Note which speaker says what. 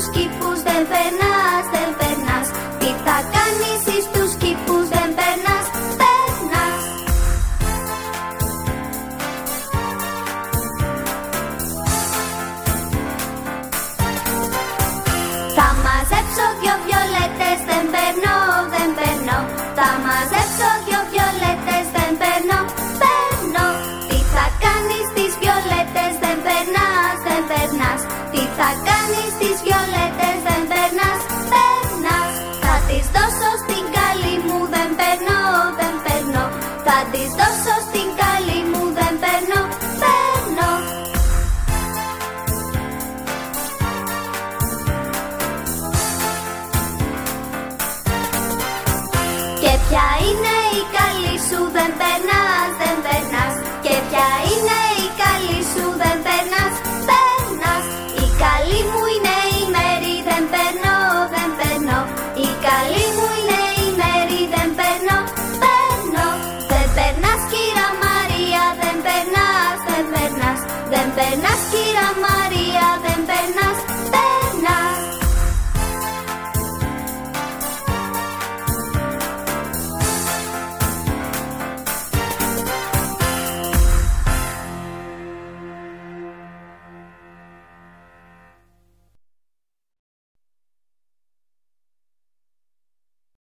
Speaker 1: στους κήπους δεν περνάς, δεν περνάς. Τι θα κάνεις εις τους κήπους δεν περνάς, περνάς. Θα μαζέψω δυο βιολέτες, δεν περνώ, δεν περνώ. Θα μαζέψω δυο βιολέτες, δεν περνώ, περνώ. Τι θα κάνεις τις βιολέτες, δεν περνάς, δεν περνάς. Τι θα δεις τόσο στην καλή μου δεν παίρνω, παίρνω. Και ποια είναι η καλή σου δεν περνάς, δεν περνάς czternastki